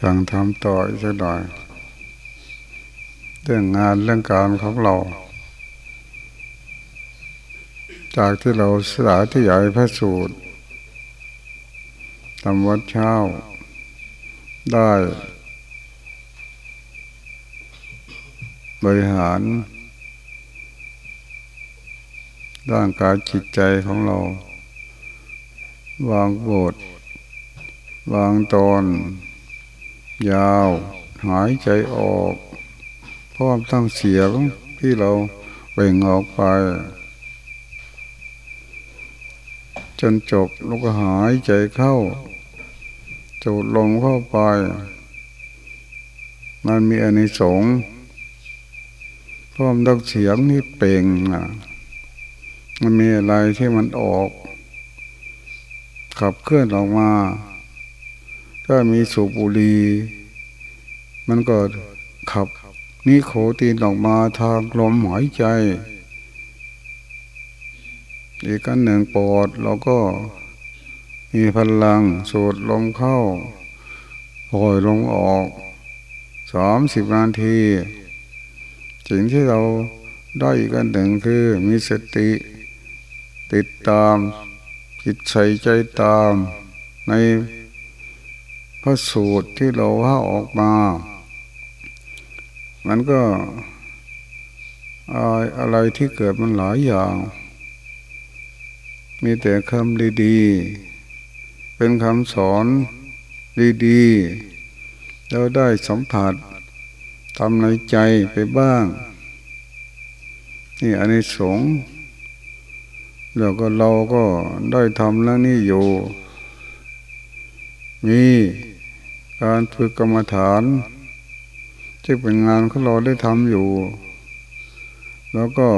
สั่งทำต่ออีกสักหน่อยเรื่องงานเรื่องการของเรา จากที่เราสาธยายพระสูตรทำวัดเช้า ได้บริหาร ร่างกายจิตใจของเรา วางโบท วางตอนยาว หายใจออกพร้อมทั้งเสียงที่เราเบ่งออกไป จนจบแล้วก็หายใจเข้า จูดลงเข้าไป มันมีอนิสงส์พร้อมทั้งเสียงนี่เป่งอะมันมีอะไรที่มันออก ขับเคลื่อนออกมา ถ้ามีสูบบุหรี่มันก็ขับนิโคตีนออกมาทางลมหายใจ อีกอันหนึ่งปอดเราก็มีพลังสูดลมเข้าปล่อยลงออกสามสิบนาทีสิ่งที่เราได้อีกอันหนึ่งคือมีสติ ติดตามจิตใส่ใจตามใน พระสูตรที่เราว่าออกมา มันก็อะไรที่เกิดมันหลายอย่าง มีแต่คำดีๆ เป็นคำสอนดีๆเราได้สัมผัสทำในใจไปบ้าง นี่อันนี้สงแล้วก็เราก็ได้ทำเรื่องนี้อยู่ มี การฝึกกรรมฐานที่เป็นงานของเราได้ทำอยู่ แล้วก็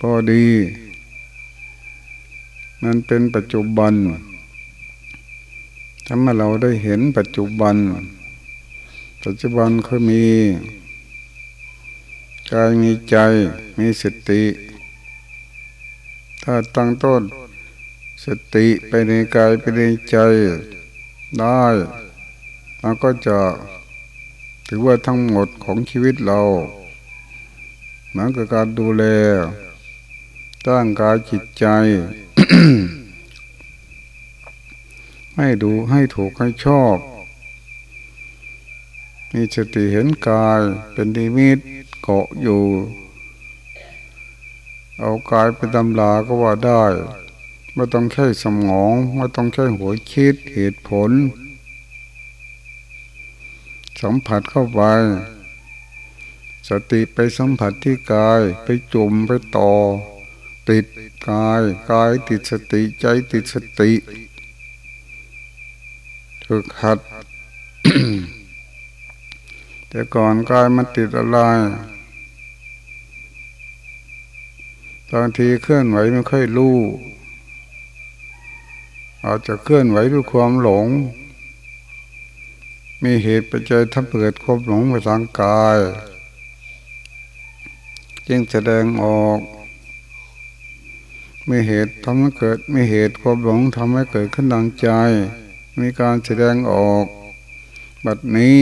พอดี มันเป็นปัจจุบันทำให้เราได้เห็นปัจจุบัน ปัจจุบันคือมีกายมีใจมีสติ ถ้าตั้งต้นสติไปในกายไปในใจ ได้มันก็จะถือว่าทั้งหมดของชีวิตเราเหมือนกับการดูแลตั้งกายจิตใจ ให้ดูให้ถูกให้ชอบ มีสติเห็นกายเป็นดีมิตเกาะอยู่ เอากายไปตำลาก็ว่าได้ ไม่ต้องใช้สมองไม่ต้องใช้หัวคิดเหตุผล สัมผัสเข้าไป สติไปสัมผัสที่กายไปจุ่มไปต่อ ติดกายกายติดสติใจติดสติฝึกหัดแต่ก่อนกายมันติดอะไรบางทีเคลื่อนไหวไม่ค่อยรู้ อาจจะเคลื่อนไหวด้วยความหลง มีเหตุปัจจัยทำเกิดความหลงไปทางกาย จึงแสดงออก มีเหตุทำให้เกิด มีเหตุความหลงทำให้เกิดขึ้นทางใจ มีการแสดงออก บัดนี้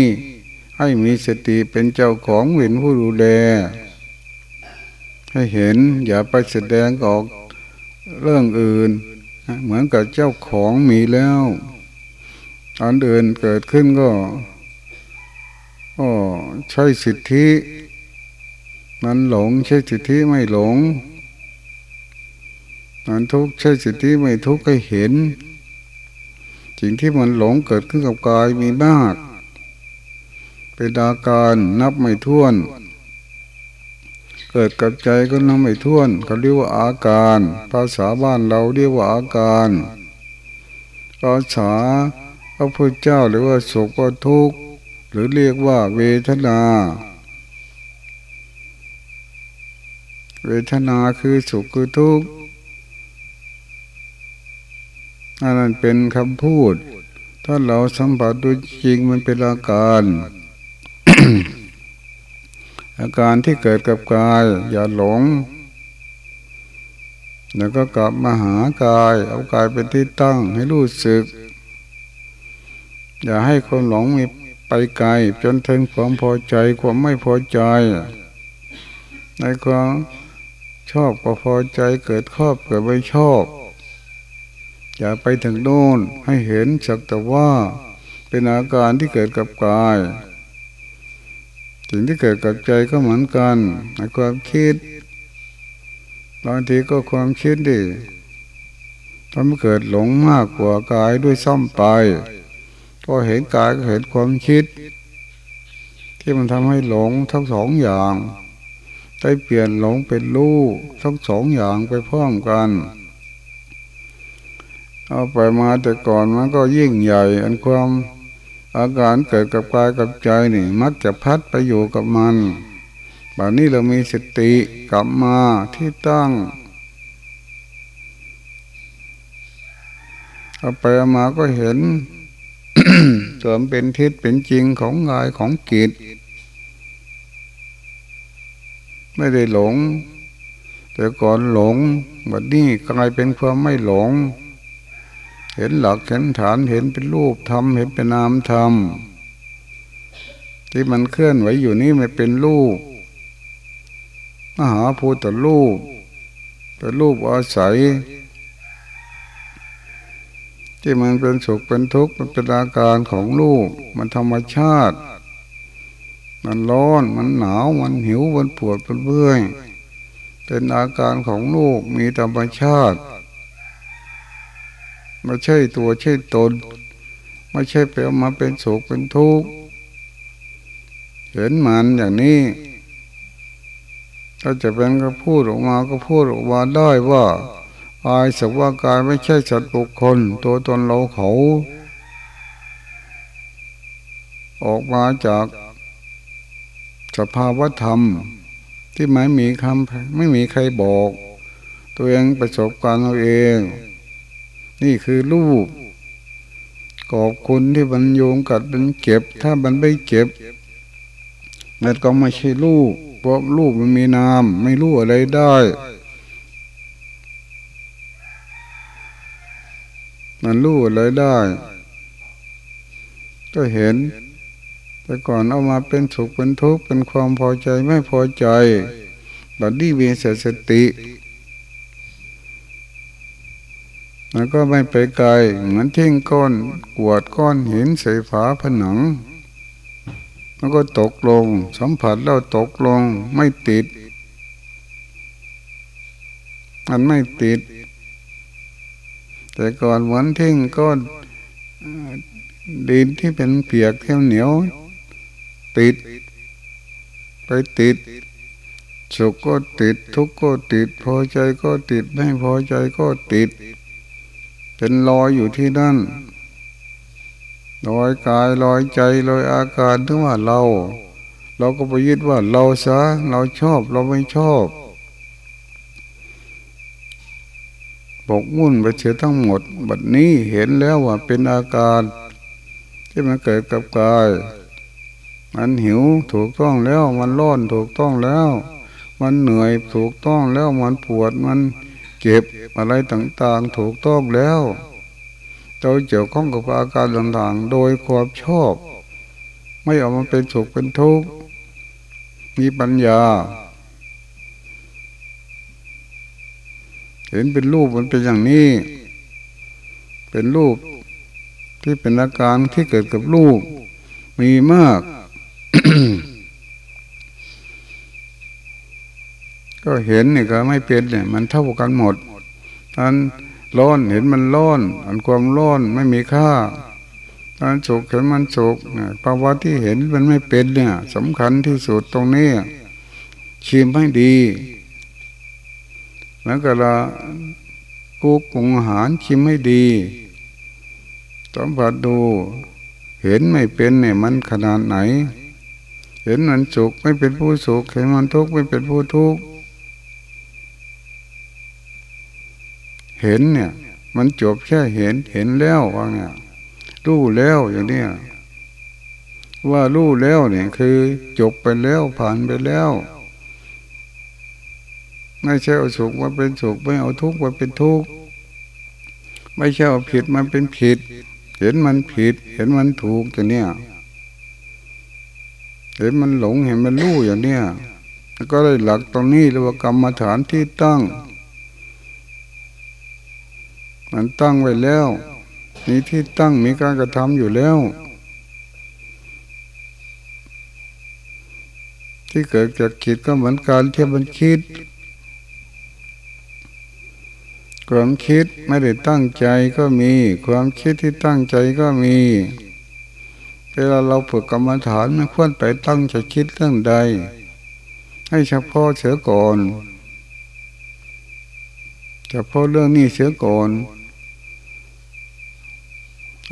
ให้มีสติเป็นเจ้าของเห็นผู้ดูแลให้เห็นอย่าไปแสดงออกเรื่องอื่น เหมือนกับเจ้าของมีแล้วอันอื่นเกิดขึ้นก็ก็ใช้สิทธิ มันหลงใช้สิทธิไม่หลง มันทุกข์ใช้สิทธิไม่ทุกข์ให้เห็นสิ่งที่มันหลงเกิดขึ้นกับกายมีมาก เป็นอาการนับไม่ถ้วน เกิดกับใจก็นับไม่ท้วนเขาเรียกว่าอาการ ภาษาบ้านเราเรียกว่าอาการภาษาพระพุทธเจ้าหรือว่าสุขว่าทุกข์หรือเรียกว่าเวทนา เวทนาคือสุขคือทุกข์นั่นเป็นคำพูด ถ้าเราสัมผัสดูจริงมันเป็นอาการ อาการที่เกิดกับกาย อย่าหลง แล้วก็กลับมาหากาย เอากายเป็นที่ตั้งให้รู้สึก อย่าให้คนหลงมีไปไกลจนถึงความพอใจความไม่พอใจ ในความชอบก็พอใจเกิดครอบเกิดไม่ชอบ อย่าไปถึงโน่นให้เห็นสักแต่ว่า เป็นอาการที่เกิดกับกาย สิ่งที่เกิดกับใจก็เหมือนกันในความคิดบางทีก็ความคิดดิทำให้เกิดหลงมากกว่ากายด้วยซ้ำไปก็เห็นกายก็เห็นความคิด ที่มันทำให้หลงทั้งสองอย่างได้เปลี่ยนหลงเป็นรู้ทั้งสองอย่างไปพร้อมกันเอาไปมาแต่ก่อนมันก็ยิ่งใหญ่ อันความ อาการเกิดกับกายกับใจนี่ มักจะพัดไปอยู่กับมันแบบนี้เรามีสติกลับมาที่ตั้งเอาไปมาก็เห็นเสริมเป็นทิศเป็นจริงของงายของกิจ ไม่ได้หลง แต่ก่อนหลงบัดนี้กลายเป็นความไม่หลง เห็นหลักเห็นฐานเห็นเป็นรูปธรรมเห็นเป็นนามธรรมที่มันเคลื่อนไหวอยู่นี่ไม่เป็นรูปมหาภูตรูปเป็นรูปอาศัย ที่มันเป็นสุขเป็นทุกข์มันเป็นอาการของรูปมันธรรมชาติ มันร้อนมันหนาวมันหิวมันปวดมันเบื่อเป็นอาการของลูกมีธรรมชาติ ไม่ใช่ตัวใช่ตน ไม่ใช่เปลี่ยนมาเป็นสุขเป็นทุกข์เห็นมันอย่างนี้ถ้าจะเป็นก็พูดออกมาก็พูดออกมาได้ว่ากายสักว่ากายไม่ใช่สัตว์บุคคล ตัวตนเราเขา ออกมาจากสภาวธรรม ที่ไม่มีคำไม่มีใครบอก ตัวเองประสบการณ์เราเอง นี่คือรูปขอบคุณที่มันโยงกัดมันเก็บ ถ้ามันไม่เก็บนั่นก็ไม่ใช่รูปเพราะรูปมันมีนามไม่รู้อะไรได้ มันรู้อะไรได้ ก็เห็น แต่ก่อนเอามาเป็นสุขเป็นทุกข์เป็นความพอใจไม่พอใจบัดนี้มีสติ มันก็ไม่ไปไกลเหมือนทิ้งก้อนกวดก้อนหินใส่ฝาผนัง มันก็ตกลง สัมผัสแล้วตกลงไม่ติด มันไม่ติด แต่ก่อนวันทิ้งก็ดินที่เป็นเปียกเที่ยวเหนียว ติด ไปติดสุขก็ติด ทุกข์ก็ติด พอใจก็ติด ไม่พอใจก็ติด เป็นรอยอยู่ที่นั่นลอยกายลอยใจลอยอาการถึงว่าเรา เราก็ไปยึดว่าเราซะเราชอบเราไม่ชอบบกมุ่นไปเสียทั้งหมด บัดนี้เห็นแล้วว่าเป็นอาการ ที่มันเกิดกับกาย มันหิวถูกต้องแล้ว มันร้อนถูกต้องแล้ว มันเหนื่อยถูกต้องแล้วมันปวดมัน เก็บอะไรต่างๆถูกต้องแล้วเราเกี่ยวข้องกับอาการต่างๆ โดยความชอบ ไม่เอามันเป็นสุขเป็นทุกข์มีปัญญา เห็นเป็นรูปมันเป็นอย่างนี้ เป็นรูปที่เป็นอาการที่เกิดกับรูปมีมาก ก็เห็นนี่ก็ไม่เป็นเนี่ยมันเท่ากันหมดนั้นร้อนเห็นมันร้อน อันความร้อนไม่มีค่าตอนสุขเห็นมันสุขเนี่ยภาวะที่เห็นมันไม่เป็นเนี่ยสำคัญที่สุดตรงนี้ชิมให้ดีแล้วก็ละกุกปรุงอาหารชิมให้ดีสัมผัสดู เห็นไม่เป็นเนี่ยมันขนาดไหน เห็นมันสุขไม่เป็นผู้สุขเห็นมันทุกข์ไม่เป็นผู้ทุกข์ เห็นเนี่ย มันจบแค่เห็นเห็นแล้วว่าเนี่ยรู้แล้วอย่างเนี้ยว่ารู้แล้วเนี่ยคือจบไปแล้วผ่านไปแล้ว ไม่ใช่เอาสุขมาเป็นสุขไม่เอาทุกข์มาเป็นทุกข์ไม่ใช่เอาผิดมาเป็นผิด เห็นมันผิด เห็นมันถูกอย่างเนี้ยเห็นมันหลงเห็นมันรู้อย่างเนี้ยก็ได้หลักตรงนี้เรียกว่ากรรมฐานที่ตั้ง มันตั้งไว้แล้วมีที่ตั้งมีการกระทำอยู่แล้ว ที่เกิดจากคิดก็เหมือนการที่มันคิดความคิดไม่ได้ตั้งใจก็มี ความคิดที่ตั้งใจก็มีเวลาเราฝึกกรรมฐานไม่ควรไปตั้งใจคิดเรื่องใด ให้เฉพาะเสือก่อน เฉพาะเรื่องนี้เสือก่อน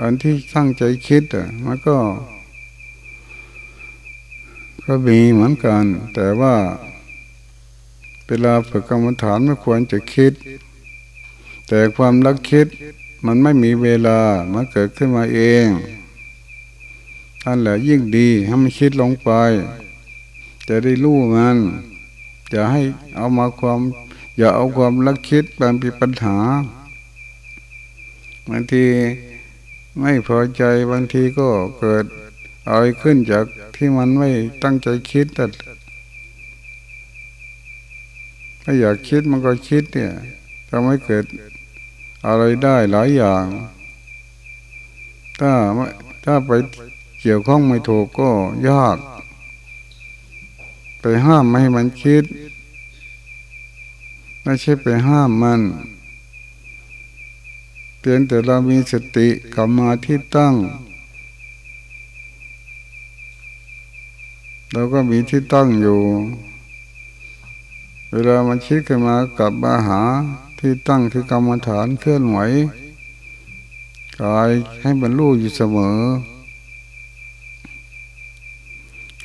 อันที่ตั้งใจคิดอะมันก็ ก็มีเหมือนกัน แต่ว่าเวลาฝึกกรรมฐานไม่ควรจะคิด แต่ความรักคิดมันไม่มีเวลามันเกิดขึ้นมาเองนั่นแหละยิ่งดีให้มันคิดลงไป จะได้รู้มันอย่าให้เอามาความ อย่าเอาความรักคิดเป็นปัญหาบางทีไม่พอใจบางทีก็เกิดอะไรขึ้นจากที่มันไม่ตั้งใจคิดแต่ถ้าอยากคิดมันก็คิดเนี่ยทำให้เกิดอะไรได้หลายอย่าง ถ้าถ้าไปเกี่ยวข้องไม่ถูกก็ยาก ไปห้ามไม่ให้มันคิด ไม่ใช่ไปห้ามมันเพียงแต่เรามีสติกลับมาที่ตั้ง เราก็มีที่ตั้งอยู่ เวลามันคิดขึ้นมากลับมาหาที่ตั้งคือกรรมฐานเคลื่อนไหวกายให้บรรลุอยู่เสมอ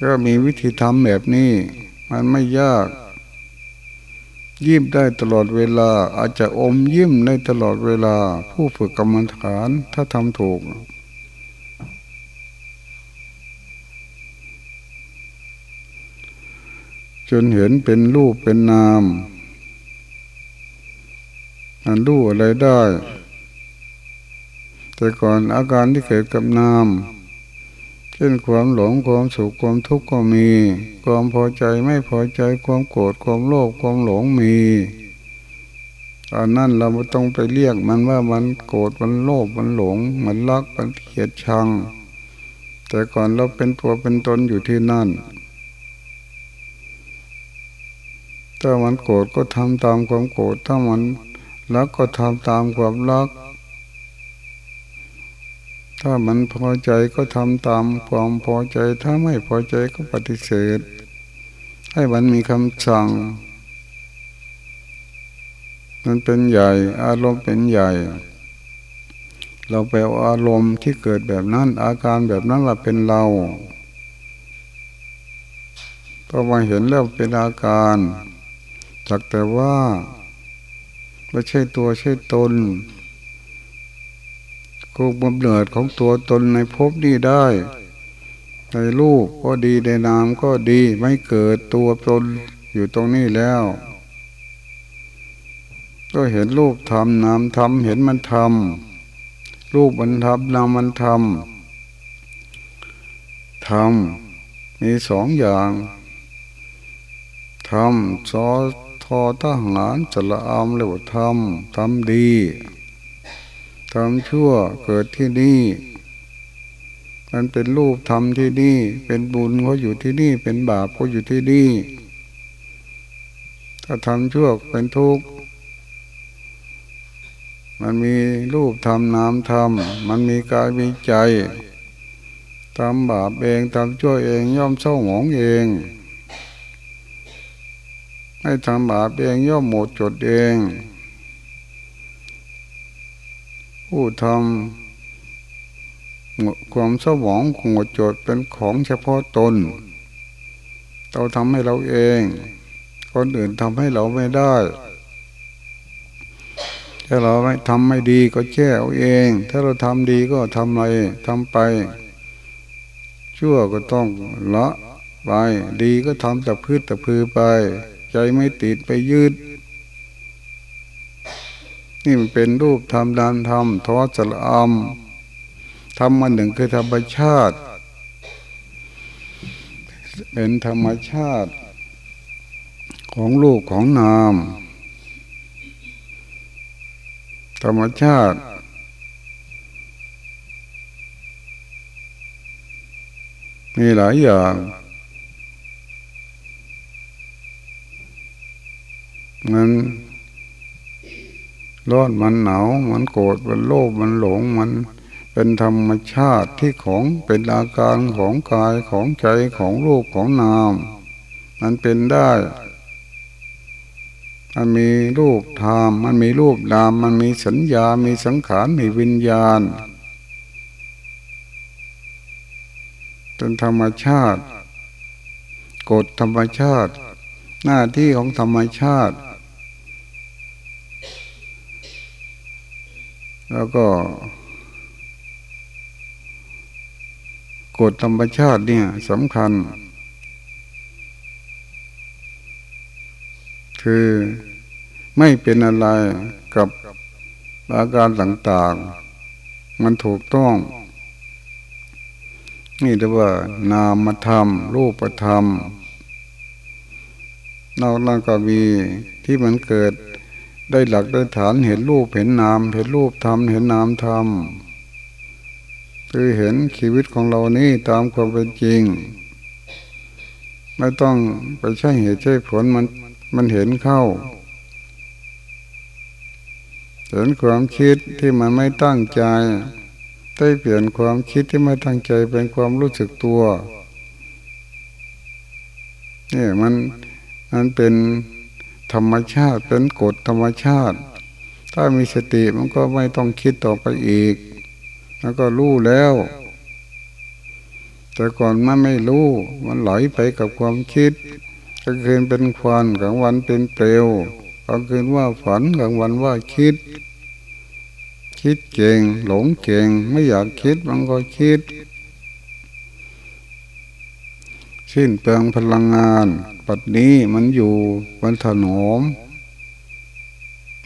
ก็มีวิธีทำแบบนี้ มันไม่ยาก ยิ้มได้ตลอดเวลา อาจจะอมยิ้มได้ตลอดเวลา ผู้ฝึกกรรมฐานถ้าทำถูก จนเห็นเป็นรูปเป็นนามมันรู้อะไรได้ แต่ก่อนอาการที่เกิดกับนาม เช่นความหลงความสุขความทุกข์ก็มี ความพอใจไม่พอใจความโกรธความโลภความหลงมีอันนั้นเราไม่ต้องไปเรียกมันว่ามันโกรธมันโลภมันหลง มันรักมันเกลียดชัง แต่ก่อนเราเป็นตัวเป็นตนอยู่ที่นั่น ถ้ามันโกรธก็ทำตามความโกรธถ้ามันรักก็ทำตามความรัก ถ้ามันพอใจก็ทำตามความพอใจ ถ้าไม่พอใจก็ปฏิเสธ ให้มันมีคำสั่ง มันเป็นใหญ่ อารมณ์เป็นใหญ่ เราไปเอาอารมณ์ที่เกิดแบบนั้น อาการแบบนั้นว่าเป็นเราพอมาเห็นแล้วเป็นอาการจักแต่ว่าไม่ใช่ตัวใช่ตน กูบำเนิดของตัวตนในภพนี้ได้ ในรูปก็ดีในนามก็ดีไม่เกิดตัวตนอยู่ตรงนี้แล้ว ก็เห็นรูปทำนามทำเห็นมันทำรูปมันทำนามมันทำทำมีสองอย่างทำซอทอทหารจละอามเรียกว่าทำทำดี ทำชั่วเกิดที่นี่ มันเป็นรูปทำที่นี่ เป็นบุญเขาอยู่ที่นี่ เป็นบาปเขาอยู่ที่นี่ ถ้าทำชั่วเป็นทุกข์ มันมีรูปทำนามทำมันมีกายมีใจทำบาปเองทำชั่วเองย่อมเศร้าหมองเอง ให้ทำบาปเองย่อมหมดจดเอง ผู้ทำความสมองของโจทย์เป็นของเฉพาะตน เราทำให้เราเอง คนอื่นทำให้เราไม่ได้ถ้าเราไม่ทำไม่ดีก็แก้เอาเอง ถ้าเราทำดีก็ทำอะไรทำไป ชั่วก็ต้องละไป ดีก็ทำแต่พืชแต่พือไป ใจไม่ติดไปยืด นี่มันเป็นรูปธรรมดานธรรมทอสละอมธรรมมันหนึ่งคือธรรมชาติ เป็นธรรมชาติ ของลูกของนาม ธรรมชาติมีหลายอย่างมัน ร้อนมันหนาวมันโกรธมันโลภมันหลงมันเป็นธรรมชาติที่ของเป็นอาการของกายของใจของรูปของนาม มันเป็นได้มันมีรูปธรรมมันมีรูปนาม มันมีสัญญา มีสังขาร มีวิญญาณ เป็นธรรมชาติ กฎธรรมชาติ หน้าที่ของธรรมชาติ แล้วก็กฎธรรมชาติเนี่ยสำคัญ คือไม่เป็นอะไรกับอาการต่างๆ มันถูกต้อง นี่เรียกว่านามธรรม รูปธรรมนอกนั้นก็มีที่มันเกิด ได้หลักได้ฐานเห็นรูปเห็นนาม เห็นรูปธรรมเห็นนามธรรมคือเห็นชีวิตของเรานี่ตามความเป็นจริง ไม่ต้องไปใช้เหตุใช้ผลมันมันเห็นเข้า เห็นความคิดที่มันไม่ตั้งใจได้เปลี่ยนความคิดที่ไม่ตั้งใจเป็นความรู้สึกตัวนี่มันมันเป็น ธรรมชาติเป็นกฎธรรมชาติ ถ้ามีสติมันก็ไม่ต้องคิดต่อไปอีก แล้วก็รู้แล้ว แต่ก่อนมันไม่รู้ มันไหลไปกับความคิดกลางคืนเป็นควันกลางวันเป็นเปลวกลางคืนว่าฝันกลางวันว่าคิด คิดเก่ง หลงเก่ง ไม่อยากคิดมันก็คิด สิ้นเปลืองพลังงาน ปัจนี้มันอยู่มันถนอม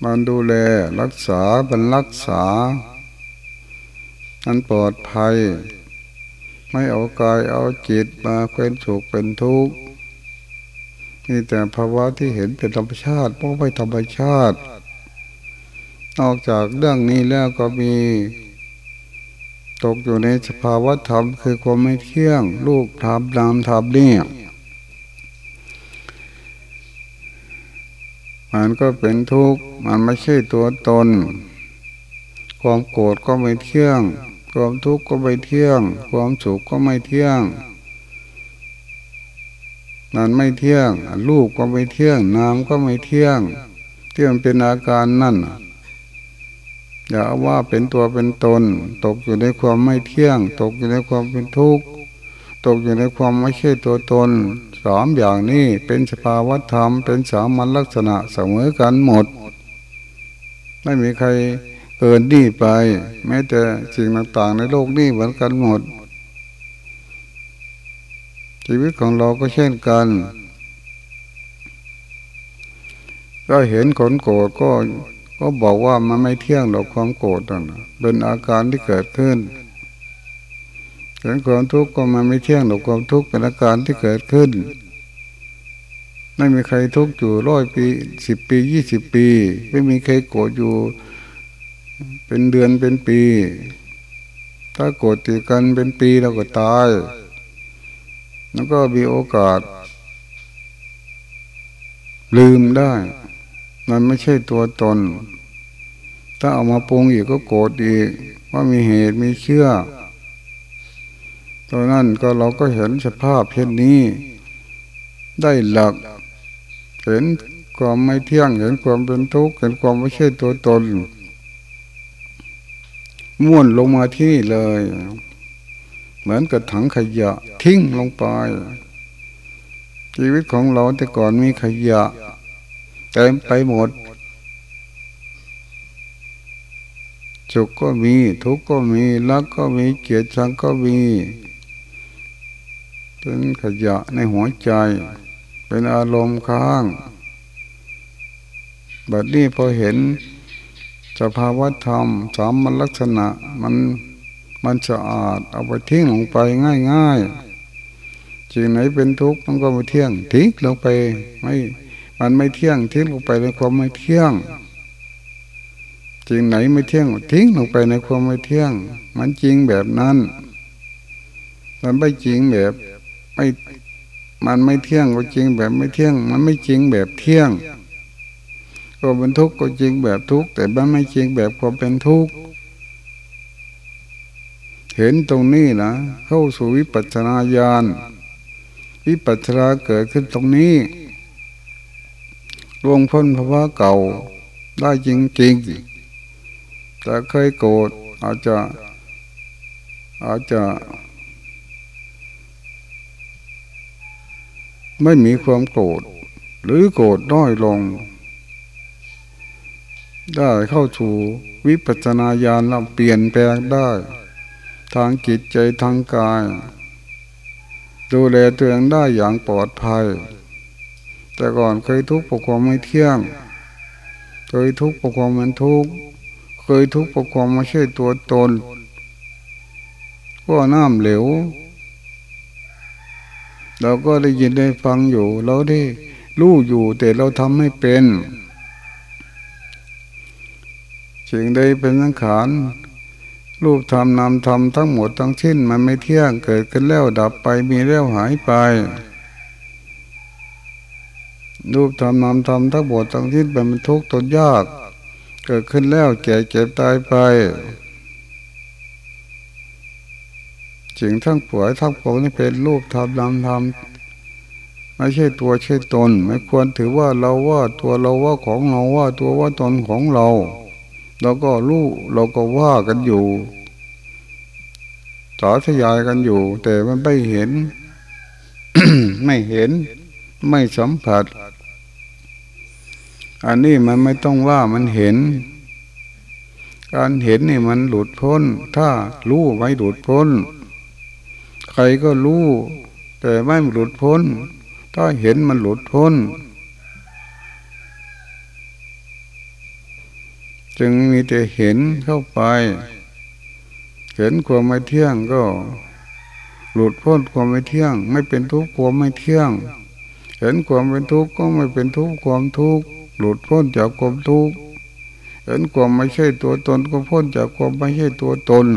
มันดูแลรักษาบรรรักษา มันปลอดภัย ไม่เอากายเอาจิตมาเป็นสุขเป็นทุกข์นี่แต่ภาวะที่เห็นเป็นธรรมชาติเพราะไม่ธรรมชาติ นอกจากเรื่องนี้แล้วก็มี ตกอยู่ในสภาวะธรรมคือความไม่เที่ยง รูปธรรมนามธรรมนี่มันก็เป็นทุกข์มันไม่ใช่ตัวตน ความโกรธก็ไม่เที่ยง ความทุกข์ก็ไม่เที่ยง ความสุขก็ไม่เที่ยงมันไม่เที่ยงรูปก็ไม่เที่ยงนามก็ไม่เที่ยงที่มันเป็นอาการนั่น อย่าว่าเป็นตัวเป็นตน ตกอยู่ในความไม่เที่ยง ตกอยู่ในความเป็นทุกข์ตกอยู่ในความไม่ใช่ตัวตนสามอย่างนี้เป็นสภาวธรรมเป็นสามัญลักษณะเสมอกันหมด ไม่มีใครเกินนี่ไป แม้แต่สิ่งต่างๆในโลกนี้เหมือนกันหมด ชีวิตของเราก็เช่นกันก็เห็นคนโกรธก็ ก็บอกว่ามันไม่เที่ยงหรอกความโกรธนั่นเป็นอาการที่เกิดขึ้นเห็นความทุกข์ก็มันไม่เที่ยงหรอกความทุกข์เป็นอาการที่เกิดขึ้น ไม่มีใครทุกข์อยู่ร้อยปีสิบปียี่สิบปี ไม่มีใครโกรธอยู่ เป็นเดือนเป็นปี ถ้าโกรธตีกันเป็นปีเราก็ตาย แล้วก็มีโอกาส ลืมได้ มันไม่ใช่ตัวตน ถ้าเอามาปรุงอีกก็โกรธอีก ว่ามีเหตุมีเชื่อตอนนั้นก็เราก็เห็นสภาพเช่นนี้ ได้หลัก เห็นความไม่เที่ยง เห็นความเป็นทุกข์เห็นความไม่ใช่ตัวตน ม้วนลงมาที่นี่เลย เหมือนกับถังขยะทิ้งลงไป ชีวิตของเราแต่ก่อนมีขยะ เต็มไปหมดสุขก็มีทุกข์ก็มีรักก็มีเกียดชังก็มีเป็นขยะในหัวใจ เป็นอารมณ์ค้างบัดนี้พอเห็นสภาวะธรรมสามมันลักษณะมันมันสะอาดเอาไปทิ้งลงไปง่ายๆสิ่งไหนเป็นทุกข์มันก็ไม่เที่ยงทิ้งลงไปไม่ มันไม่เที่ยงทิ้งลงไปในความไม่เที่ยงสิ่งไหนไม่เที่ยงทิ้งลงไปในความไม่เที่ยง มันจริงแบบนั้น มันไม่จริงแบบไม่มันไม่เที่ยงก็จริงแบบไม่เที่ยง มันไม่จริงแบบเที่ยงความเป็นทุกข์ก็จริงแบบทุกข์แต่มันไม่จริงแบบความเป็นทุกข์เห็นตรงนี้นะเข้าสู่วิปัสสนาญาณวิปัสสนาเกิดขึ้นตรงนี้ รวงพ้นภาวะเก่าได้จริงจริงแต่เคยโกรธอาจจะอาจจะ ไม่มีความโกรธหรือโกรธน้อยลง ได้เข้าสู่วิปัสสนาญาณเราเปลี่ยนแปลงได้ ทางจิตใจทางกาย ดูแลตัวเองได้อย่างปลอดภัย แต่ก่อนเคยทุกข์ปกครองไม่เที่ยง เคยทุกข์ปกครองมันทุกข์ เคยทุกข์ปกครองไม่ใช่ตัวตน ก็น้ำเหลว เราก็ได้ยินได้ฟังอยู่ เราได้รู้อยู่แต่เราทำไม่เป็นสิ่งใดเป็นสังขารรูปธรรมนามธรรมทั้งหมดทั้งสิ้นมันไม่เที่ยงเกิดขึ้นแล้วดับไปมีแล้วหายไป รูปธรรมนามธรรมทั้งหมดทั้งสิ้นเป็นทุกข์ตนยาก เกิดขึ้นแล้วแก่เจ็บตายไปสิ่งทั้งป่วยทั้งปวงนี่เป็นรูปธรรมนามธรรมไม่ใช่ตัวใช่ตน ไม่ควรถือว่าเราว่าตัวเราว่าของเราว่าตัวว่าตนของเรา เราก็รู้เราก็ว่ากันอยู่สาธยายกันอยู่ แต่มันไม่เห็น ไม่เห็นไม่สัมผัส อันนี้มันไม่ต้องว่ามันเห็น การเห็นนี่มันหลุดพ้น ถ้ารู้ไม่หลุดพ้น ใครก็รู้ แต่ไม่หลุดพ้น ถ้าเห็นมันหลุดพ้น จึงมีแต่เห็นเข้าไป เห็นความไม่เที่ยงก็ หลุดพ้นความไม่เที่ยง ไม่เป็นทุกข์ความไม่เที่ยง เห็นความเป็นทุกข์ก็ไม่เป็นทุกข์ความทุกข์ หลุดพ้นจากความทุกข์เห็นความไม่ใช่ตัวตนก็พ้นจากความไม่ใช่ตัวตน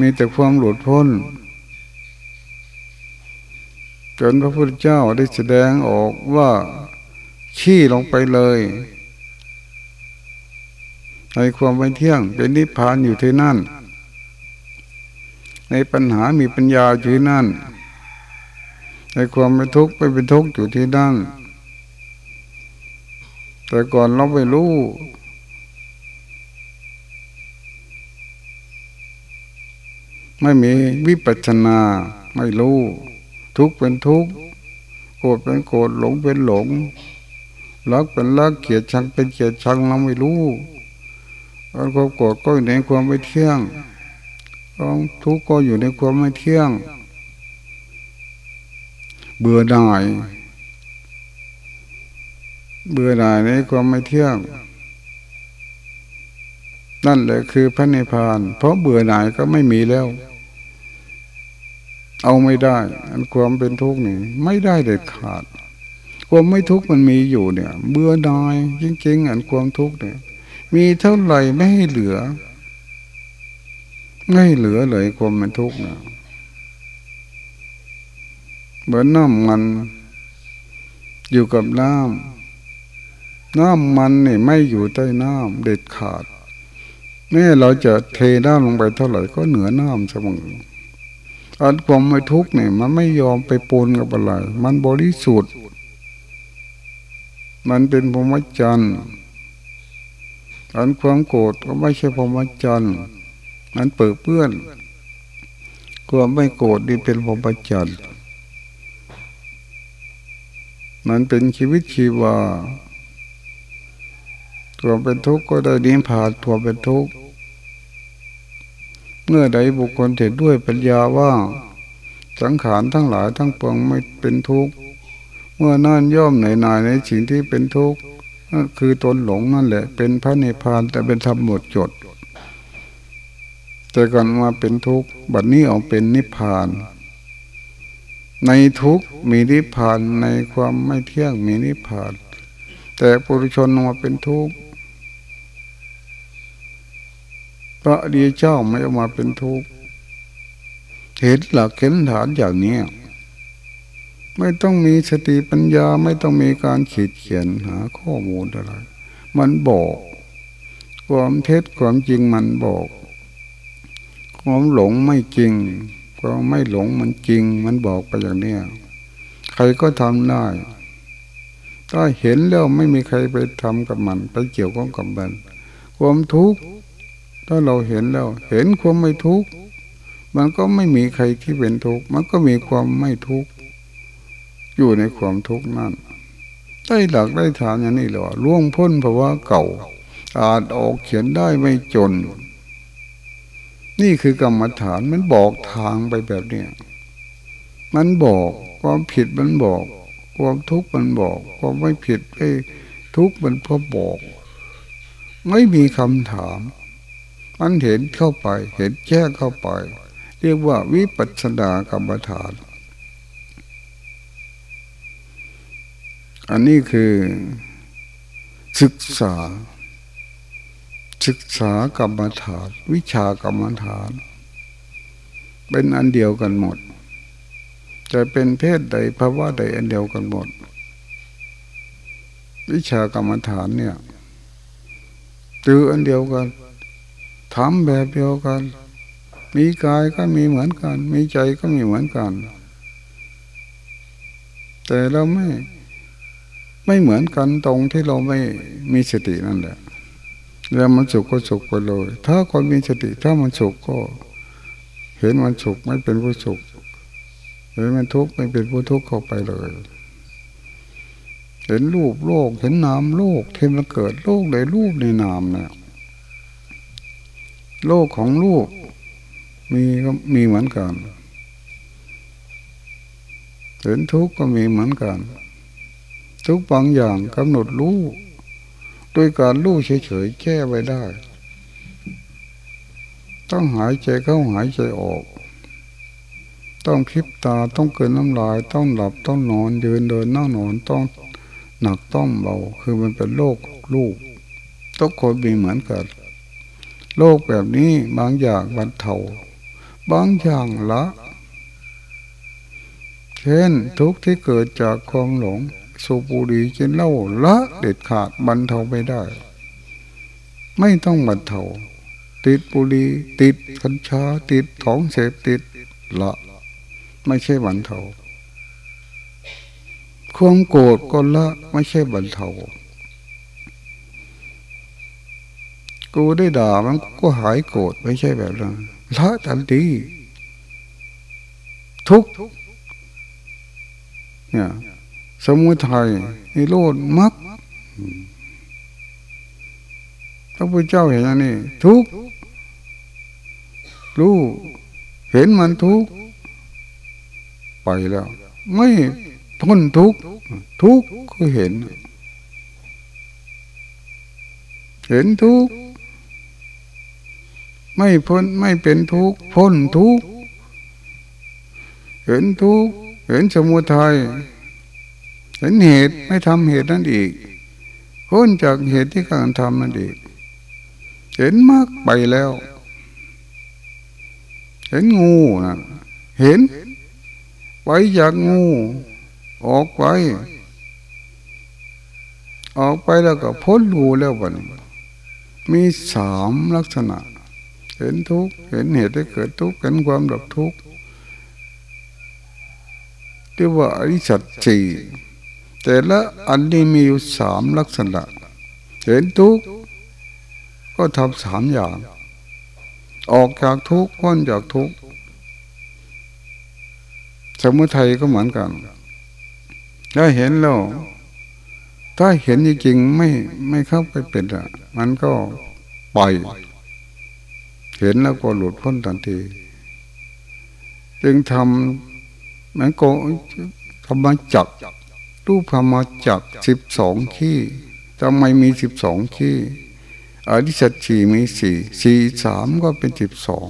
มีแต่ความหลุดพ้น จนพระพุทธเจ้าได้แสดงออกว่าชี้ลงไปเลย ในความไม่เที่ยงเป็นนิพพานอยู่ที่นั่น ในปัญหามีปัญญาอยู่ที่นั่น ในความไม่ทุกข์ไม่เป็นทุกข์อยู่ที่นั่นแต่ก่อนเราไม่รู้ไม่มีวิปัสนาไม่รู้ ทุกข์เป็นทุกข์โกรธเป็นโกรธหลงเป็นหลงรักเป็นรักเกลียดชังเป็นเกลียดชังเราไม่รู้ความโกรธก็อยู่ในความไม่เที่ยงความทุกข์ก็อยู่ในความไม่เที่ยง เบื่อหน่าย เบื่อหน่ายในความไม่เที่ยง นั่นแหละคือพระนิพพาน เพราะเบื่อหน่ายก็ไม่มีแล้ว เอาไม่ได้ อันความเป็นทุกข์นี่ไม่ได้เด็ดขาด ความไม่ทุกข์มันมีอยู่เนี่ย เบื่อดาย จริง ๆ อันความทุกข์เนี่ยมีเท่าไหร่ไม่ให้เหลือ ไม่เหลือเลยความมันทุกข์เนี่ย เหมือนน้ำมัน อยู่กับน้ำน้ำมันเนี่ยไม่อยู่ใต้น้ำเด็ดขาดแม้เราจะเทน้ำลงไปเท่าไหร่ก็เหนือน้ำเสมออันความไม่ทุกข์เนี่ย มันไม่ยอมไปปนกับอะไร มันบริสุทธิ์ มันเป็นพรหมจรรย์อันความโกรธก็ไม่ใช่พรหมจรรย์มันเปิดเปื้อน ความไม่โกรธนี่เป็นพรหมจรรย์ มันเป็นชีวิตชีวาตัวเป็นทุกข์ก็ได้ดิ้นผ่านตัวเป็นทุกข์เมื่อใดบุคคลเห็นด้วยปัญญาว่า สังขารทั้งหลายทั้งปวงไม่เป็นทุกข์เมื่อนั่นย่อมเหนนายในสิ่งที่เป็นทุกข์นั่นคือตนหลงนั่นแหละ เป็นพระนิพพานแต่เป็นธรรมหมดจด แต่ก่อนมาเป็นทุกข์บัดนี้ออกเป็นนิพพาน ในทุกมีนิพพานในความไม่เที่ยงมีนิพพาน แต่ปุถุชนมาเป็นทุกข์พระดีเจ้าไม่ออกมาเป็นทุกข์เห็นหลักเห็นฐานอย่างนี้ไม่ต้องมีสติปัญญาไม่ต้องมีการขีดเขียนหาข้อมูลอะไร มันบอก ความเท็จความจริงมันบอก ความหลงไม่จริง ความไม่หลงมันจริง มันบอกไปอย่างนี้ใครก็ทำได้ถ้าเห็นแล้วไม่มีใครไปทำกับมัน ไปเกี่ยวข้องกับมันความทุกข์ถ้าเราเห็นแล้ว เห็นความไม่ทุกข์มันก็ไม่มีใครที่เป็นทุกข์มันก็มีความไม่ทุกข์อยู่ในความทุกข์นั่นได้หลักได้ฐานอย่างนี้หรอล่วงพ้นภาวะเก่า อาจออกเขียนได้ไม่จน นี่คือกรรมฐานมันบอกทางไปแบบเนี้ยมันบอกความผิดมันบอก ความทุกข์มันบอก ความไม่ผิดไอ้ทุกข์มันพอบอก ไม่มีคำถาม มันเห็นเข้าไป เห็นแจ้งเข้าไป เรียกว่าวิปัสสนากรรมฐาน อันนี้คือศึกษา ศึกษากรรมฐาน วิชากรรมฐาน เป็นอันเดียวกันหมด จะเป็นเพศใดภาวะใดอันเดียวกันหมด วิชากรรมฐานเนี่ยตืออันเดียวกันทำแบบเดียวกัน มีกายก็มีเหมือนกัน มีใจก็มีเหมือนกัน แต่เราไม่ไม่เหมือนกันตรงที่เราไม่มีสตินั่นแหละ แล้วมันสุขก็สุขไปเลย ถ้าคนมีสติ ถ้ามันสุขก็ เห็นมันสุขไม่เป็นผู้สุขเห็นมันทุกข์ไม่เป็นผู้ทุกข์เข้าไปเลย เห็นรูปโลก เห็นนามโลกที่มันเกิดโลกในรูปในนามเนี่ยโลกของรูปมีก็มีเหมือนกัน เห็นทุกข์ก็มีเหมือนกัน ทุกบางอย่างกำหนดรู้ ด้วยการรู้เฉยๆแก้ไว้ได้ ต้องหายใจเข้าหายใจออก ต้องพิบตาต้องเกินน้ำลาย ต้องหลับต้องนอนยืนเดินนั่งนอนต้องหนักต้องเบา คือมันเป็นโลกลูกทุกคนมีเหมือนกันโลกแบบนี้บางอย่างบรรเทาบางอย่างละ เช่นทุกที่เกิดจากความหลง สูบบุหรี่กินเหล้าละเด็ดขาดบรรเทาไม่ได้ ไม่ต้องบรรเทาติดบุหรี่ติดกัญชาติดของเสพติดละไม่ใช่บรรเทาความโกรธก็ละไม่ใช่บรรเทากูได้ด่ามันก็หายโกรธไม่ใช่แบบนั้นละทันทีทุกเนี่ย สมุทัยนิโรธมรรคพระพุทธเจ้าเห็นอย่างนี้ ทุกรู้เห็นมันทุกไปแล้ว ไม่พ้นทุกทุกก็เห็น เห็นทุกไม่พ้นไม่เป็นทุกพ้นทุกเห็นทุกเห็นสมุทัย เห็นเหตุไม่ทำเหตุนั่นอีกพ้นจากเหตุที่กำลังทำนั่นอีก เห็นมากไปแล้ว เห็นงูนะเห็นไปจากงูออกไป ออกไปแล้วก็พ้นงูแล้วบันมีสามลักษณะ เห็นทุกเห็นเหตุที่เกิดทุกเห็นความดับทุกข์เรียกว่าอริสัตจี แต่ละอันนี้มีอยู่สามลักษณะ เห็นทุกข์ก็ทำสามอย่าง ออกจากทุกข์พ้นจากทุกข์สมุทัยก็เหมือนกันถ้าเห็นแล้วถ้าเห็นจริงๆไม่ไม่เข้าไปเป็นอะ มันก็ปล่อย เห็นแล้วก็หลุดพ้นทันที จึงทำมันก็ทำมาจับรู รูปพรรมจักสิบสองขี้ทำไมมีสิบสองขี้อริสัตชีมีสี่สี่สามก็เป็นสิบสอง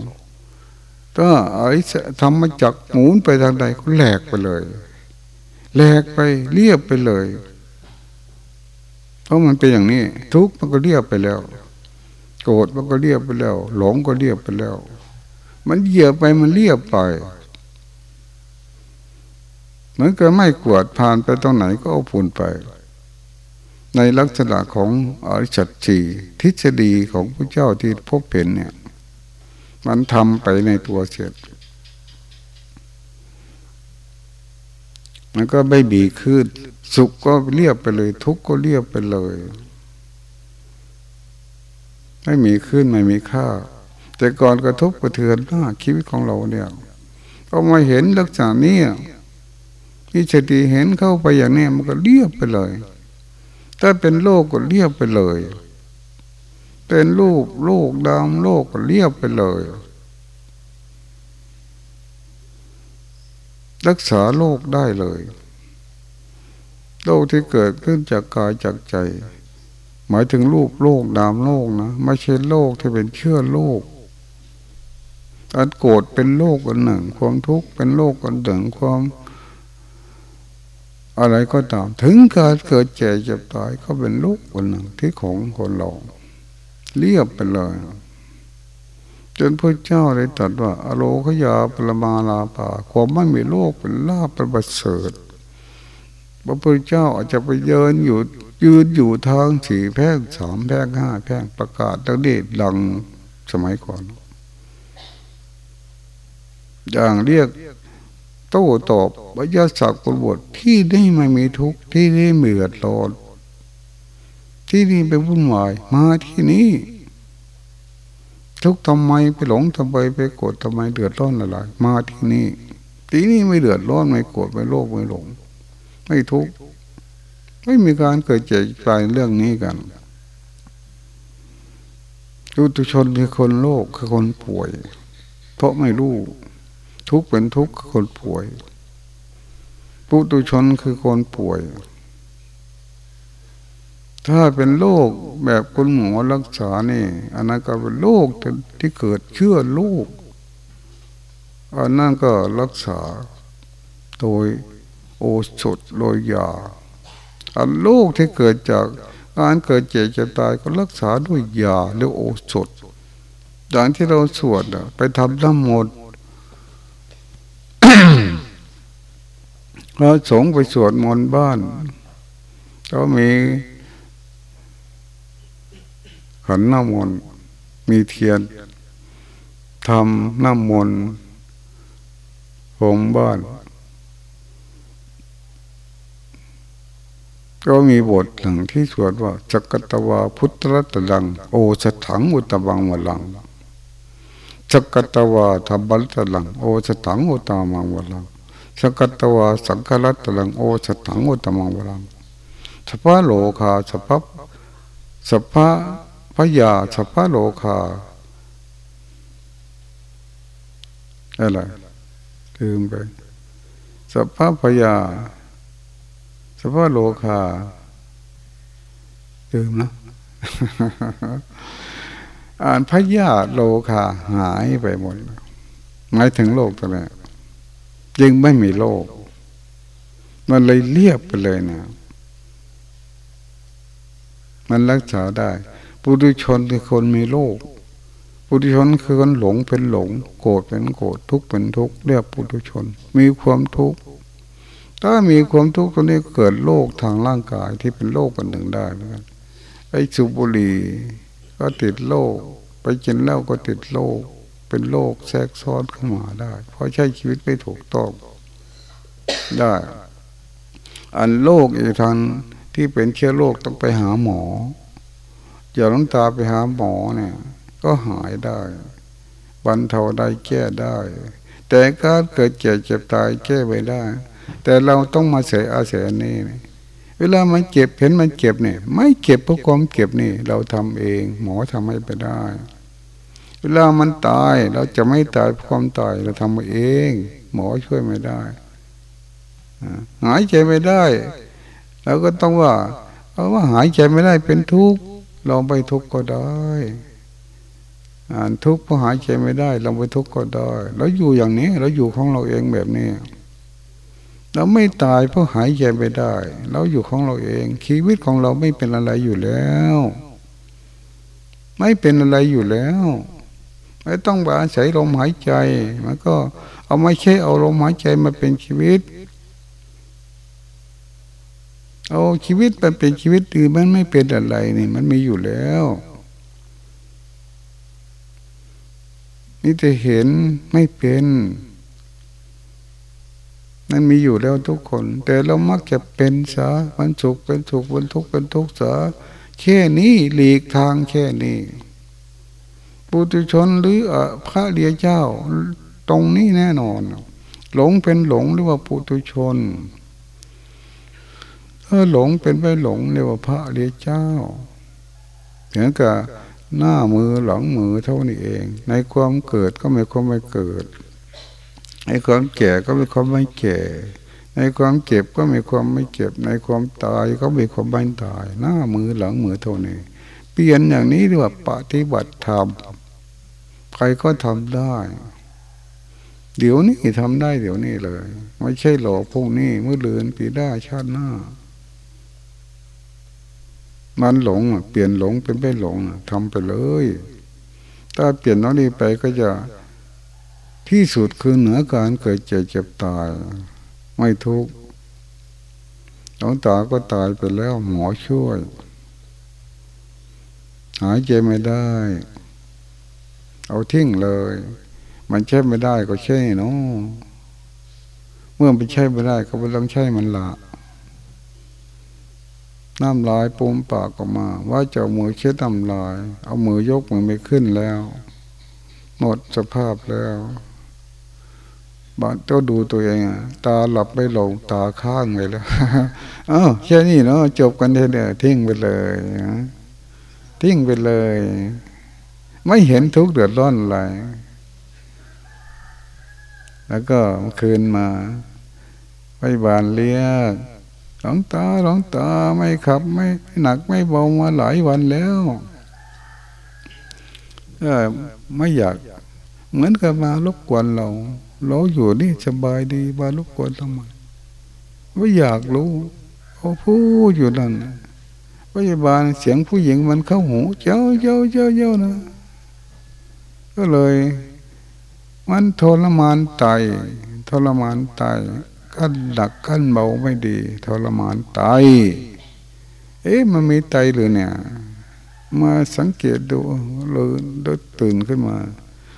ถ้าอริสทำมาจากหมุนไปทางใดก็แหลกไปเลยแหลกไปเรียบไปเลยเพราะมันเป็นอย่างนี้ ทุกมันก็เรียบไปแล้ว โกรธมันก็เรียบไปแล้ว หลงก็เรียบไปแล้ว มันเหยียบไปมันเรียบไป มือนกับไม่กวดผ่านไปตรงไหนก็เอาฝุ่นไป ในลักษณะของอริชัจีทฤษฎีของพระเจ้าที่พบเห็นเนี่ย มันทำไปในตัวเสร็จมันก็ไม่บีขึ้นสุขก็เรียบไปเลย ทุกข์ก็เรียบไปเลย ไม่มีขึ้นไม่มีค่า แต่ก่อนกระทบกระเทือนหน้าชีวิตของเราเนี่ยก็มาเห็นลักษณะนี้ ที่สติเห็นเข้าไปอย่างนี้มันก็เรียบไปเลย ถ้าเป็นโลกก็เรียบไปเลย เป็นรูปโลกดำโลกก็เรียบไปเลย รักษาโลกได้เลย โลกที่เกิดขึ้นจากกายจากใจ หมายถึงรูปโลกดามโลกนะไม่ใช่โลกที่เป็นเชื่อโลกอันโกรธเป็นโลกอันหนึ่ง ความทุกข์เป็นโลกอันหนึ่งความ อะไรก็ตาม ถึงเการเกิดเจ็บเจ็บตายก็เป็นลูกคนหนึ่งที่ของคนเราเรียบไปเลยจนพระเจ้าเลยตรัสว่า อโลขยาปรมาลาปาความไม่มีโลกเป็นลาบประเสริฐพระพุทธเจ้าอาจจะไปเยินอยู่ยืนอยู่ทางสี่แพร่งสามแพร่งห้าแพร่งประกาศตั้งเดชดังสมัยก่อน อย่างเรียก ต้ตอบวิญญาสักกุบทที่นี่ไม่มีทุกข์ที่นี่เมือดร้อนที่นี่ไปวุ่นวายมาที่นี่ทุกทำไมไปหลงทำไมไปโกรธทำไมเดือดร้อนอะไรมาที่นี่ที่นี่ไม่เดือดร้อนไม่โกรธไม่โลภไม่หลง ไม่ทุกข์ไม่มีการเกิดเจ็บตายเรื่องนี้กันทุตุชนคือคนโลกคือคนป่วย เพราะไม่รู้ ทุกเป็นทุกคนป่วย ปุตุชนคือคนป่วย ถ้าเป็นโรคแบบคุณหมอรักษานี่ อันนั้นก็เป็นโรคที่เกิดเชื่อลูกอันนั้นก็รักษาโดยโอสถโดยยาอันโรคที่เกิดจากการเกิดเจ็บจะตายก็รักษาด้วยยาหรือโอสถอย่างที่เราสวดไปทำน้ำมนต์ เราสงไปสวดมนต์บ้าน ก็มีขันน้ำมนต์มีเทียนทำน้ำมนต์ผมบ้าน ก็มีบทหนึ่งที่สวดว่าจักตวาพุทธรัตลัง โอสถังอุตบังวลังจักตวาทับบัลตลัง โอสถังอุตมังวลัง สกตวาสังฆลัตลังโอสถังอุตมังวรังสภาโลคาสภาสภาพยาสภาโลคาอะไรลืมไปสภาพยาสภาโลคาลืมนะอ่านพยาโลคาหายไปหมดหมายถึงโลกตัวนี้ ยังไม่มีโลก มันเลยเรียบไปเลยนะ มันรักษาได้ปุถุชนคือคนมีโลกปุถุชนคือคนหลงเป็นหลง โกรธเป็นโกรธทุกข์เป็นทุกข์เรียกปุถุชน มีความทุกข์ถ้ามีความทุกข์ตรงนี้เกิดโรคทางร่างกายที่เป็นโรคกันหนึ่งได้เหมือนกันไอ้สุบุรีก็ติดโรคไปกินเหล้าก็ติดโรค เป็นโรคแทรกซ้อนเข้ามาได้ เพราะใช้ชีวิตไม่ถูกต้องได้ อันโรคอีกทางที่เป็นเชื้อโรคต้องไปหาหมออย่าล้งตาไปหาหมอเนี่ย ก็หายได้บรรเทาได้แก้ได้ แต่การเกิดเจ็บเจ็บตายแก้ไม่ได้ แต่เราต้องมาเสียอาศัยนี้เวลามันเจ็บเห็นมันเจ็บเนี่ย ไม่เจ็บเพราะความเจ็บนี่ เราทำเอง หมอทำให้ไปได้ ลามันตายเราจะไม่ตายความตายเราทำเอง หมอช่วยไม่ได้หายใจไม่ได้เราก็ต้องว่าเพราว่าหายใจไม่ได้เป็นทุกข์ลองไปทุกข์ก็ได้ทุกข์เพราะหายใจไม่ได้ลองไปทุกข์ก็ได้แล้วอยู่อย่างนี้เราอยู่ของเราเองแบบนี้เราไม่ตายเพราะหายใจไม่ได้ เราอยู่ของเราเอง ชีวิตของเราไม่เป็นอะไรอยู่แล้ว ไม่เป็นอะไรอยู่แล้ว ไม่ต้องบอาศัยลมหายใจ มันก็เอาไม่ใช่เอาลมหายใจมาเป็นชีวิต เอาชีวิตมันเป็นชีวิตอื่นมันไม่เป็นอะไรนี่มันมีอยู่แล้วนี่จะเห็นไม่เป็นมันมีอยู่แล้วทุกคน แต่เรามักจะเป็นซะมันสุขเป็นสุขเป็นทุกข์เป็นทุกข์ซะแค่นี้หลีกทางแค่นี้ ปุถุชนหรือพระเดียเจ้าตรงนี้แน่นอน หลงเป็นหลงหรือว่าปุถุชนถ้าหลงเป็นไปหลงเรียกว่าพระเดียเจ้าเหมือนกับหน้ามือหลังมือเท่านี้เอง ในความเกิดก็ไม่ความไม่เกิด ในความแก่ก็ไม่ความไม่แก่ในความเจ็บก็มีความไม่เจ็บ ในความตายก็มีความไม่ตาย หน้ามือหลังมือเท่านี้ เปลี่ยนอย่างนี้เรียกว่าปฏิบัติธรรม ใครก็ทำได้ เดี๋ยวนี้ทำได้เดี๋ยวนี้เลย ไม่ใช่หลอกพวกนี้เมื่อเลือนปีได้ชาติหน้า มันหลงเปลี่ยนหลงเป็นไม่หลงทำไปเลย ถ้าเปลี่ยนน้องนี้ไปก็จะที่สุดคือเหนือการเกิดเจ็บเจ็บตาย ไม่ทุกข์หลวงตาก็ตายไปแล้วหมอช่วย หายใจไม่ได้ เอาทิ้งเลย มันใช้ไม่ได้ก็ใช่เนาะเมื่อมันใช้ไม่ได้ก็ไม่ต้องใช้มันละน้ำลายปูมปากออกมา ว่าจะมือเช็ดน้ำลาย เอามือยกมือไม่ขึ้นแล้ว หมดสภาพแล้วบางเจ้าดูตัวเองตาหลับไม่ลงตาข้างไปแล้วเอ้าแค่นี้เนาะจบกันเถอะทิ้งไปเลยทิ้งไปเลย ไม่เห็นทุกข์เดือดร้อนอะไร แล้วก็คืนมาไปบานเลี้ยหลงตาหลงตาไม่ขับไม่หนักไม่เบามาหลายวันแล้วเออไม่อยาก เหมือนกับมารบกวนเรา เราอยู่นี่สบายดีมารบกวนทำไมไม่อยากรู้เขาพูดอยู่นั่นพยาบาลเสียงผู้หญิงมันเข้าหู เจ้าเจ้าเจ้าเจ้านะ ก็เลย มันทรมานใจทรมานใจขั้นหนักขั้นเบาไม่ดีทรมานตายเอ๊ะมันมีไตหรือเนี่ย มาสังเกตดูเลยตื่นขึ้นมา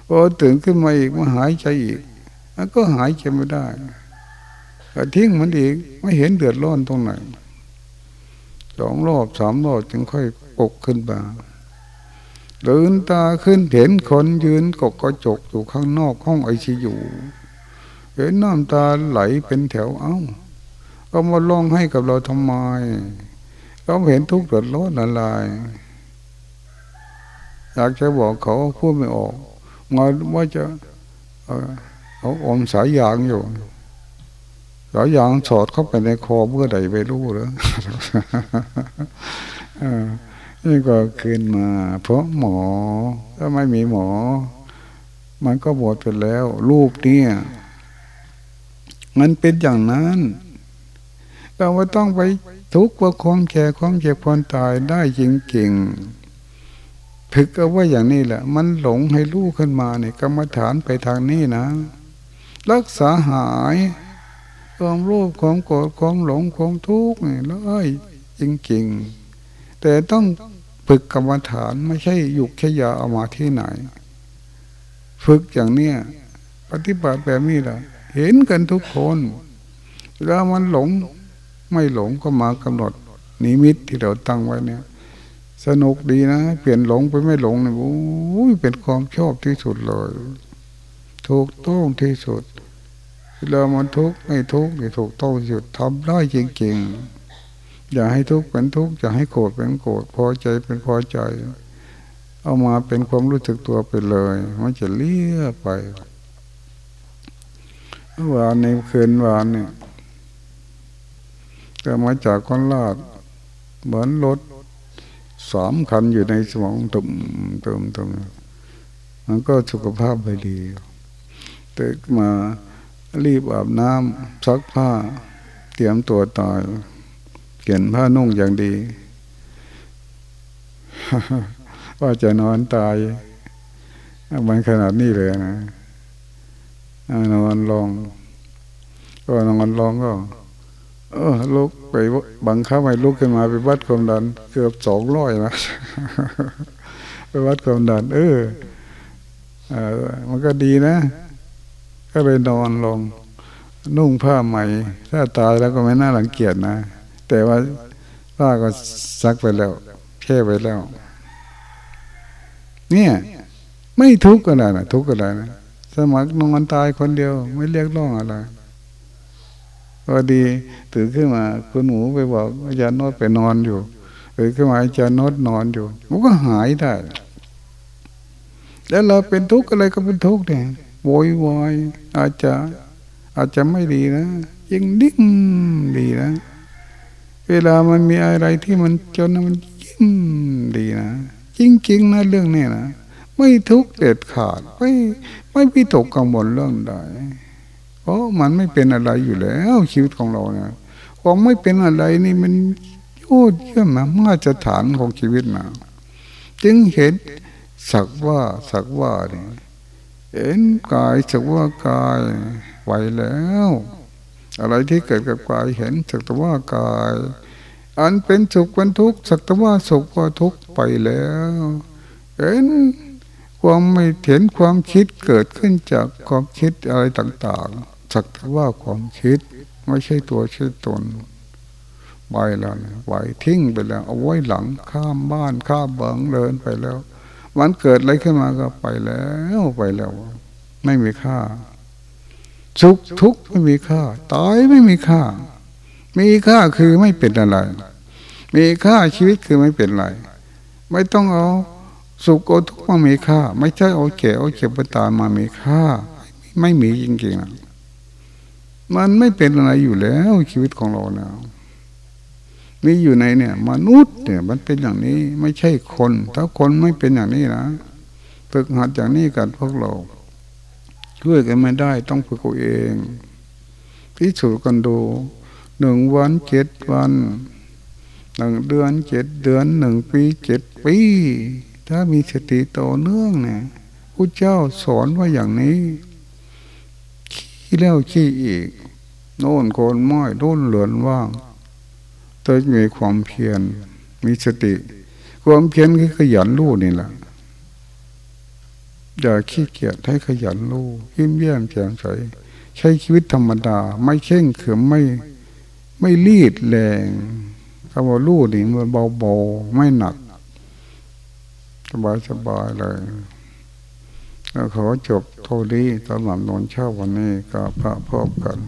พอตื่นขึ้นมาอีกมาหายใจอีกแล้วก็หายใจไม่ได้ก็ทิ้งมันอีกไม่เห็นเดือดร้อนตรงไหนสองรอบสามรอบจึงค่อยปกขึ้นมา ลืนตาขึ้นเห็นคนยืนกกกระจกอยู่ข้างนอกห้องไอซียูเห็นน้ำตาไหลเป็นแถวเอา้าก็มาลองให้กับเราทำไมก็เห็นทุกข์เดือดร้อนอะไรอยากจะบอกเขาพูดไม่ออกมาว่าจะเขาอมสายยางอยู่สายยางสอดเข้าไปในคอเมื่อใดไม่รู้หรือ นี่ก็คืนมา เพราะหมอถ้าไม่มีหมอ มันก็หมดไปแล้ว รูปเนี่ยมันเป็นอย่างนั้น เราว่าต้องไปทุกข์ว่าความแก่ความเจ็บความตายได้จริงๆถึกเอาว่าอย่างนี้แหละ มันหลงให้ลูกขึ้นมาเนี่ยกรรมฐานไปทางนี้นะ รักษาหายความโลภความโกรธความหลงความทุกข์เนี่ยเลยจริงๆ แต่ต้องฝึกกรรมฐานไม่ใช่หยุกแค่ยาเอามาที่ไหน ฝึกอย่างเนี้ยปฏิบัติแบบนี้แหละเห็นกันทุกคนเวลามันหลงไม่หลงก็มากำหนด นิมิตที่เราตั้งไว้เนี่ย สนุกดีนะ เปลี่ยนหลงไปไม่หลงเนี่ยโอ้ยเป็นความชอบที่สุดเลยถูกต้องที่สุดเวลามันทุกข์ไม่ทุกข์นี่ถูกต้องที่สุดทำได้จริงๆ อย่าให้ทุกข์เป็นทุกข์อย่าให้โกรธเป็นโกรธพอใจเป็นพอใจ เอามาเป็นความรู้สึกตัวไปเลยมันจะเลี้ยไปวานในคืนวานเนี่ยก็มาจากคนลาดเหมือนรถสามคันอยู่ในสมองตุ่มตุ่มตุ่มมันก็สุขภาพไปดีตื่นมารีบอาบน้ำซักผ้า เตรียมตัวตาย เขียนผ้านุ่งอย่างดี ว่าจะนอนตายมันขนาดนี้เลยนะนอนลอง ก็นอนลองก็ เออลุกไปบังคับให้ลุกขึ้นมาไปวัดความดัน เกือบสองร้อยนะไปวัดความดัน เออเออมันก็ดีนะ ก็เลยนอนลง นุ่งผ้าใหม่ ถ้าตายแล้วก็ไม่น่าหลังเกียจนะ แต่ว่าผ้าก็ซักไปแล้วแค่ไปแล้ว เนี่ย ไม่ทุกข์อะไรนะทุกข์อะไรนะสมัครนอนตายคนเดียว ไม่เรียกร้องอะไรพอดีตื่นขึ้นมาคุณหมูไปบอกอาจารย์โนดไปนอนอยู่ตื่นขึ้นมาอาจารย์โนดนอนอยู่มันก็หายได้ แล้วเราเป็นทุกข์อะไรก็เป็นทุกข์เนี่ยโวยวายอาจจะอาจจะไม่ดีนะยิ่งดิ้งดีนะ เวลามันมีอะไรที่มันจนมันยิ่งดีนะจริงๆนะเรื่องนี้นะไม่ทุกข์เด็ดขาดไม่ไม่พิตกกังวลเรื่องใดเพราะมันไม่เป็นอะไรอยู่แล้วชีวิตของเราเนี่ยความไม่เป็นอะไรนี่มันยอดเยี่ยมนะมาตรฐานของชีวิตนะจึงเห็นสักว่าสักว่าเนี่ยเห็นกายสักว่ากายไหวแล้ว อะไรที่เกิดกับกายเห็นสักว่ากาย อันเป็นสุขเป็นทุกข์สักว่าสุขว่าทุกข์ไปแล้วเห็นความไม่เห็นความคิดเกิดขึ้นจากความคิดอะไรต่าง ๆ สักว่าความคิดไม่ใช่ตัวใช่ตนไปแล้วไหวทิ้งไปแล้ว เอาไว้หลังข้ามบ้านข้ามเบิงเดินไปแล้ว มันเกิดอะไรขึ้นมาก็ไปแล้วไปแล้ว ไม่มีค่า สุขทุกข์ไม่มีค่าตายไม่มีค่า มีค่าคือไม่เป็นอะไร มีค่าชีวิตคือไม่เป็นอะไร ไม่ต้องเอาสุขเอาทุกข์มามีค่า ไม่ใช่เอาแก่เอาเจ็บไปตายมามีค่า ไม่มีจริงๆนะมันไม่เป็นอะไรอยู่แล้วชีวิตของเราเนี่ยมีอยู่ในเนี่ย มนุษย์เนี่ย มันเป็นอย่างนี้ไม่ใช่คน ถ้าคนไม่เป็นอย่างนี้นะฝึกหัดอย่างนี้กันพวกเรา ช่วยกันไม่ได้ต้องฝึกเองพิสูจน์กันดูหนึ่งวันเจ็ดวันหนึ่งเดือนเจ็ดเดือนหนึ่งปีเจ็ดปี ถ้ามีสติต่อเนื่องเนี่ยพระเจ้าสอนว่าอย่างนี้ขี้แล้วขี้อีก โน่นโคนม้อยโน่นเหลือนว่างต้องมีความเพียรมีสติ ความเพียรคือขยันรู้นี่แหละ อย่าขี้เกียจให้ขยันรู้ยิ้มแย้มแจ่มใสใช้ชีวิตธรรมดา ไม่เข่งเขืมไม่ไม่รีดแรงคำว่ารู้นี่มันเบาๆไม่หนัก สบายสบายเลยขอจบเท่านี้สำหรับนอนเช้าวันนี้ก็พระพบกัน